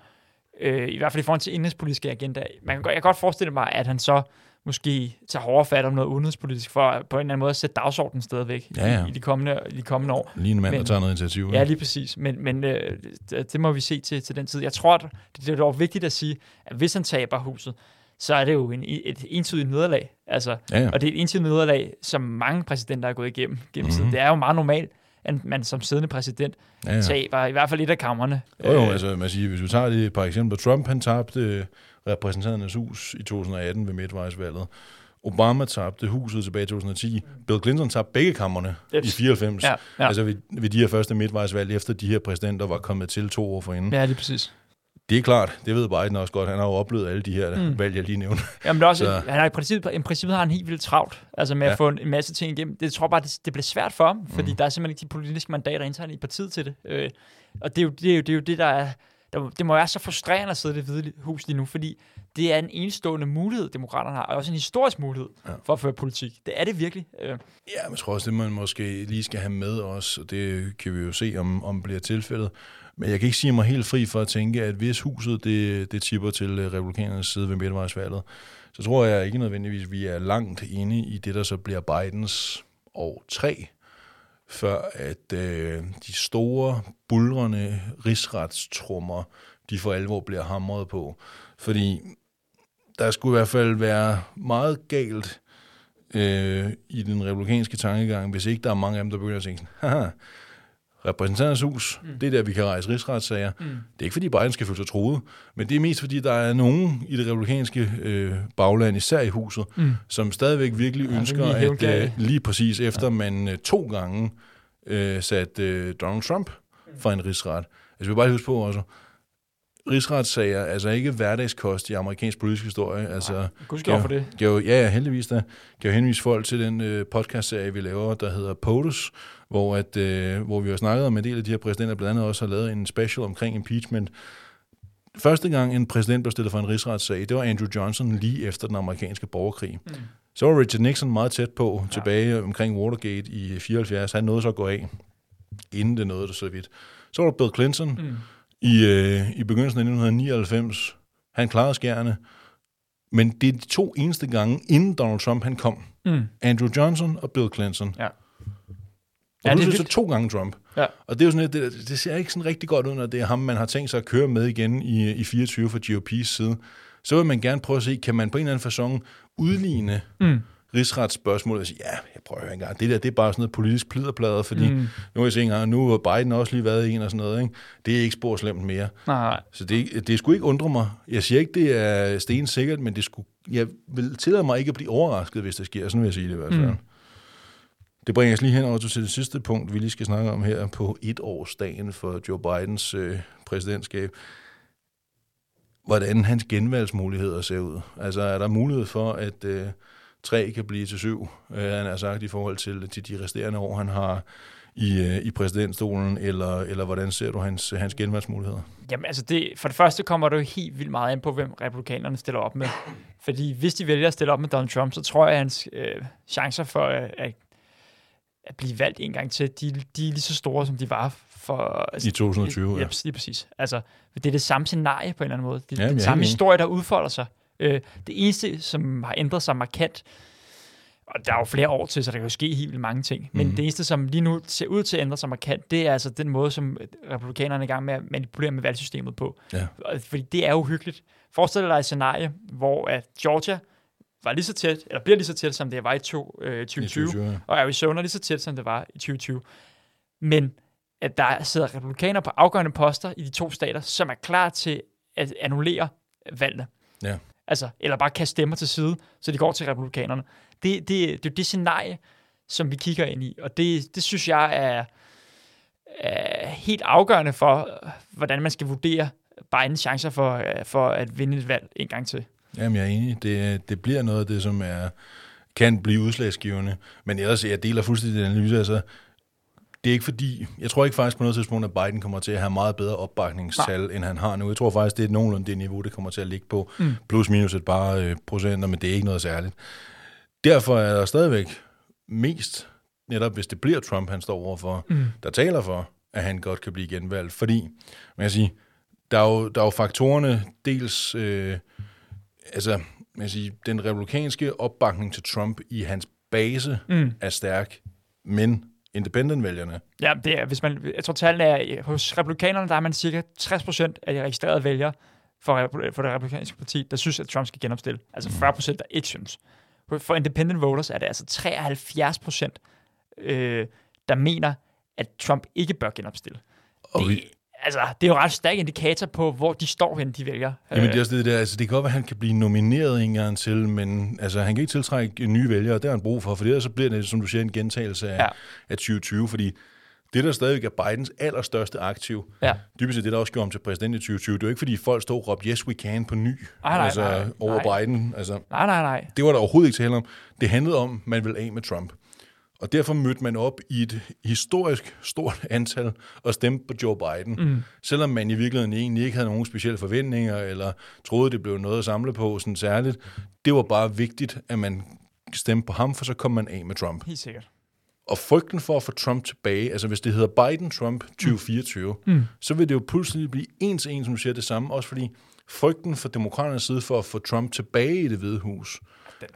Øh, I hvert fald i forhold til indrigspolitiske agenda. Man kan, jeg kan godt forestille mig, at han så måske tager hårdere fat om noget udenrigspolitisk, for på en eller anden måde at sætte dagsordenen stadigvæk Ja, ja. I, i, de kommende, i de kommende år. Lige en mand, der Men- tager noget initiativ. Ja, lige præcis. Men, men øh, det, må vi se til, til den tid. Jeg tror, at det, det er dog vigtigt at sige, at hvis han taber huset, så er det jo en, et entydigt nederlag. Altså, Ja, ja. Og det er et entydigt nederlag, som mange præsidenter er gået igennem gennem Mhm. tiden. Det er jo meget normalt, at man som siddende præsident Ja, ja. taber i hvert fald et af kammerne. Jo, jo, Øh, altså man siger, hvis du tager det par eksempler, Trump han tabte repræsentanternes hus i 2018 ved midtvejsvalget. Obama tabte huset tilbage i 2010. Bill Clinton tabte begge kammerne Yep. i 94. Ja, ja. Altså ved, ved de her første midtvejsvalg, efter de her præsidenter var kommet til to år forinden. Ja, lige præcis. Det er klart, det ved Biden også godt. Han har jo oplevet alle de her mm. valg, jeg lige nævnte. Jamen, det er også, Så- han har i princippet, i princippet har han helt vildt travlt, altså med ja. At få en, en masse ting igennem. Det tror jeg bare, det, det bliver svært for ham, fordi Mhm. der er simpelthen ikke de politiske mandater internt i partiet til det. Øh, og det er, jo, det, er jo, det er jo det, der er der, det må være så frustrerende at sidde i det hvide hus lige nu, fordi det er en enestående mulighed, demokraterne har, og også en historisk mulighed ja. for at føre politik. Det er det virkelig. Øh, Ja, men jeg tror også, det man måske lige skal have med os, og det kan vi jo se, om, om bliver tilfældet. Men jeg kan ikke sige mig helt fri for at tænke, at hvis huset det, det tipper til øh, republikanernes side ved midtvejsvalget, så tror jeg ikke nødvendigvis, at vi er langt inde i det, der så bliver Bidens år 3, før at øh, de store, bulrende rigsretstrummer, de for alvor bliver hamret på. Fordi der skulle i hvert fald være meget galt øh, i den republikanske tankegang, hvis ikke der er mange af dem, der begynder at tænke sådan, haha, repræsentanternes hus, mm. det er der, vi kan rejse rigsretssager. Mm. Det er ikke, fordi Biden skal føle sig troet, men det er mest, fordi der er nogen i det republikanske øh, bagland, især i huset, mm. som stadigvæk virkelig Ja, ønsker, at øh, lige præcis efter ja. man øh, to gange øh, satte øh, Donald Trump for en rigsret. Altså, vi bare huske på også, rigsretssager er altså ikke hverdagskost i amerikansk politisk historie. Altså, Gudskelov for det. Jo, ja, ja, heldigvis da. Kan jo henvise folk til den øh, podcastserie, vi laver, der hedder POTUS, hvor, at, øh, hvor vi har snakket om en del af de her præsidenter, blandt andet også har lavet en special omkring impeachment. Første gang en præsident blev stillet for en rigsretssag, det var Andrew Johnson lige efter den amerikanske borgerkrig. Mm. Så var Richard Nixon meget tæt på, ja. tilbage omkring Watergate i 74. Han nåede så at gå af, inden det nåede det så vidt. Så var der Bill Clinton mm. I, øh, i begyndelsen af 1999. Han klarede skærene. Men det er de to eneste gange, inden Donald Trump han kom. Mm. Andrew Johnson og Bill Clinton. Ja. Og Ja, det er så to gange Trump. Ja. Og det er jo sådan, lidt, det, det ser ikke sådan rigtig godt ud, når det er ham, man har tænkt sig at køre med igen i, i 24 fra GOP's side. Så vil man gerne prøve at se, kan man på en eller anden fasong udligne mm. Rigsretsspørgsmålet og sige, ja, jeg prøver høre engang, det der, det er bare sådan noget politisk pliderplader, fordi mm. nu har jeg nu har Biden også lige været en og sådan noget, ikke? det er ikke spor slemt mere. Nej, Så det, det skulle ikke undre mig. Jeg siger ikke, det er stensikkert, men det skulle, jeg vil tillade mig ikke at blive overrasket, hvis det sker. Sådan vil jeg sige det i hvert fald. Mm. Det bringer os lige hen over til det sidste punkt, vi lige skal snakke om her på etårsdagen for Joe Bidens øh, præsidentskab. Hvordan hans genvalgsmuligheder ser ud. Altså er der mulighed for, at øh, tre kan blive til syv, øh, han har sagt, i forhold til, til de resterende år, han har i, øh, i præsidentstolen, eller, eller hvordan ser du hans, hans genvalgsmuligheder? Jamen altså, det, for det første kommer det jo helt vildt meget an på, hvem republikanerne stiller op med. Fordi hvis de vælger at stille op med Donald Trump, så tror jeg, at hans øh, chancer for at, at, at blive valgt en gang til, de, de er lige så store, som de var for... Altså, I 2020, ja. ja. Lige præcis. Altså, det er det samme scenarie på en eller anden måde. Det er Jamen, den samme historie, der udfolder sig. Øh, det eneste, som har ændret sig markant, og der er jo flere år til, så der kan jo ske helt vildt mange ting. Men Mhm. det eneste, som lige nu ser ud til at ændre sig markant, det er altså den måde, som republikanerne er i gang med at manipulere med valgsystemet på. Ja. Fordi det er uhyggeligt. Forestil dig et scenarie, hvor at Georgia var lige så tæt, eller bliver lige så tæt, som det var i to, øh, 2020, 2020, ja. og Arizona lige så tæt, som det var i 2020. Men at der sidder republikanere på afgørende poster i de to stater, som er klar til at annullere valgene. Ja. Altså, eller bare kaste stemmer til side, så de går til republikanerne. Det, det, det er jo det scenarie, som vi kigger ind i, og det, det synes jeg er, er helt afgørende for, hvordan man skal vurdere Bidens chancer for, øh, for at vinde et valg en gang til. Jamen, jeg er enig. Det, det bliver noget af det, som er, kan blive udslagsgivende. Men ellers, jeg deler fuldstændig den analyse. Altså, det er ikke fordi, jeg tror ikke faktisk på noget tidspunkt, at Biden kommer til at have meget bedre opbakningstal, Nej. end han har nu. Jeg tror faktisk, det er nogenlunde det niveau, det kommer til at ligge på. Mm. Plus minus et par øh, procenter, men det er ikke noget særligt. Derfor er der stadigvæk mest, netop hvis det bliver Trump, han står overfor, mm. der taler for, at han godt kan blive genvalgt. Fordi, man kan sige, der er jo, der er jo faktorerne, dels, øh, altså, man sige, den republikanske opbakning til Trump i hans base mm. er stærk, men independent-vælgerne, Ja, det er, hvis man, jeg tror tallene er, hos republikanerne, der er man cirka 60% af de registrerede vælgere for, for det republikanske parti, der synes, at Trump skal genopstille. Altså 40%, der ikke synes. For independent voters er det altså 73%, øh, der mener, at Trump ikke bør genopstille. Og det, vi- altså, det er jo ret stærk indikator på, hvor de står hen, de vælger. Jamen, det er også det der, altså det kan godt være, at han kan blive nomineret en gang til, men altså, han kan ikke tiltrække nye vælgere, det har han brug for, for ellers så bliver det, som du siger, en gentagelse af, Ja. af 2020, fordi det, der stadigvæk er Bidens allerstørste aktiv, Ja. dybest set det, der også gjorde ham til præsident i 2020, det er jo ikke, fordi folk stod og råbte, yes, we can på ny, nej, altså, nej, over nej. Biden. Altså, Nej, nej, nej. det var der overhovedet ikke tale om. Det handlede om, man vil af med Trump. Og derfor mødte man op i et historisk stort antal og stemte på Joe Biden. Mm. Selvom man i virkeligheden egentlig ikke havde nogen specielle forventninger, eller troede, det blev noget at samle på sådan særligt. Det var bare vigtigt, at man stemte på ham, for så kom man af med Trump. Helt sikkert. Og frygten for at få Trump tilbage, altså hvis det hedder Biden-Trump 2024, mm. så vil det jo pludselig blive en til en, som siger det samme, også fordi frygten fra demokraternes side for at få Trump tilbage i det hvide hus,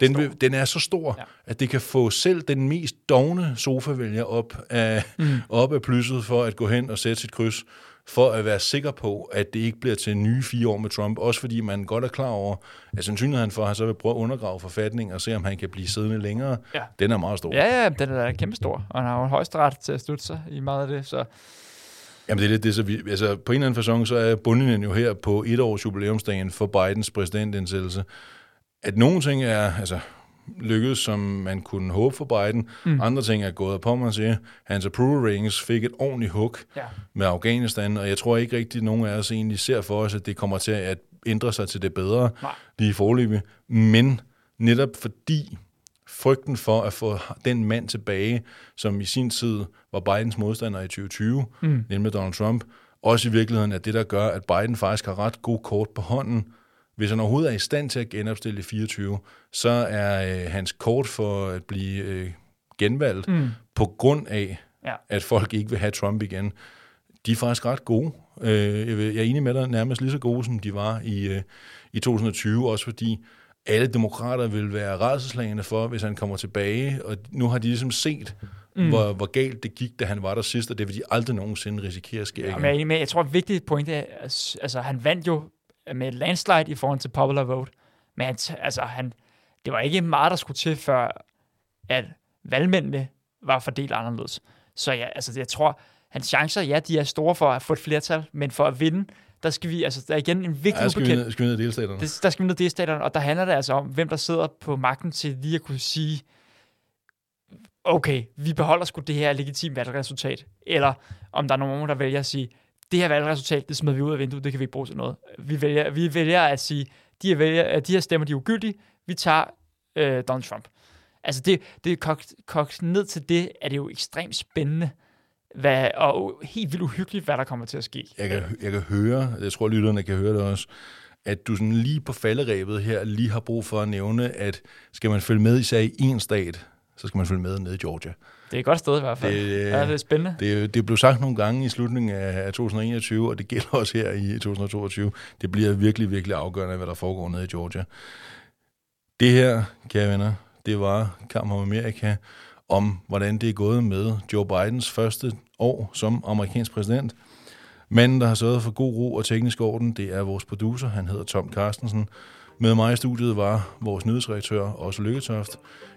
den, vil, den er så stor, ja. at det kan få selv den mest dogne sofavælger op af, mm. op af plysset for at gå hen og sætte sit kryds, for at være sikker på, at det ikke bliver til nye fire år med Trump, også fordi man godt er klar over, at sandsynligheden for, at han så vil prøve at undergrave forfatningen og se, om han kan blive siddende længere, ja. den er meget stor. Ja, ja, den er kæmpe stor, og han har jo en højesteret til at slutte sig i meget af det, så... Jamen det er lidt det, så vi, altså på en eller anden fasong, så er bundlinjen jo her på et års jubilæumsdagen for Bidens præsidentindsættelse, at nogle ting er altså, lykkedes, som man kunne håbe for Biden. Mm. Andre ting er gået på, man siger. Hans approval ratings fik et ordentligt hook ja. med Afghanistan, og jeg tror ikke rigtig, at nogen af os egentlig ser for os, at det kommer til at ændre sig til det bedre Nej. lige forløbig. Men netop fordi frygten for at få den mand tilbage, som i sin tid var Bidens modstander i 2020, mm. nemlig Donald Trump, også i virkeligheden er det, der gør, at Biden faktisk har ret god kort på hånden, hvis han overhovedet er i stand til at genopstille i 24, så er øh, hans kort for at blive øh, genvalgt mm. på grund af, ja. at folk ikke vil have Trump igen. De er faktisk ret gode. Øh, jeg, er enig med dig, nærmest lige så gode, som de var i, øh, i 2020, også fordi alle demokrater vil være redselslagende for, hvis han kommer tilbage, og nu har de ligesom set, mm. hvor, hvor galt det gik, da han var der sidst, og det vil de aldrig nogensinde risikere at ske ja, Men jeg, jeg tror, et vigtigt point er, altså han vandt jo med et landslide i forhold til popular vote. Men han, altså, han, det var ikke meget, der skulle til, før at valgmændene var fordelt anderledes. Så ja, altså, jeg tror, hans chancer, ja, de er store for at få et flertal, men for at vinde, der skal vi, altså, der er igen en vigtig ja, skal ubekendt. Vi skal vi ned delstaterne. Det, der skal vi ned delstaterne, og der handler det altså om, hvem der sidder på magten til lige at kunne sige, okay, vi beholder sgu det her legitime valgresultat, eller om der er nogen, der vælger at sige, det her valgresultat, det smider vi ud af vinduet, det kan vi ikke bruge til noget. Vi vælger, vi vælger at sige, de her, vælger, de her stemmer, de er ugyldtige, vi tager øh, Donald Trump. Altså det, det er kogt, kogt ned til det, er det jo ekstremt spændende, hvad, og helt vildt uhyggeligt, hvad der kommer til at ske. Jeg kan, jeg kan høre, jeg tror lytterne kan høre det også, at du sådan lige på falderæbet her lige har brug for at nævne, at skal man følge med i sag i en stat, så skal man følge med ned i Georgia. Det er et godt sted i hvert fald. Det, ja, det er spændende. Det, det blev sagt nogle gange i slutningen af 2021, og det gælder også her i 2022. Det bliver virkelig, virkelig afgørende, hvad der foregår nede i Georgia. Det her, kære venner, det var Kamp om Amerika, om hvordan det er gået med Joe Bidens første år som amerikansk præsident. Manden, der har sørget for god ro og teknisk orden, det er vores producer. Han hedder Tom Carstensen. Med mig i studiet var vores nyhedsredaktør, også Lykketoft.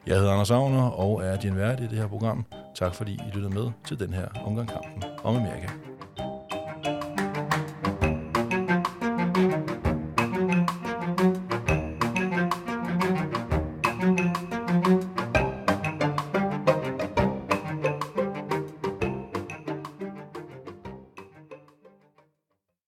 Jeg hedder Anders Agner og er din vært i det her program. Tak fordi I lyttede med til den her omgang kampen om Amerika.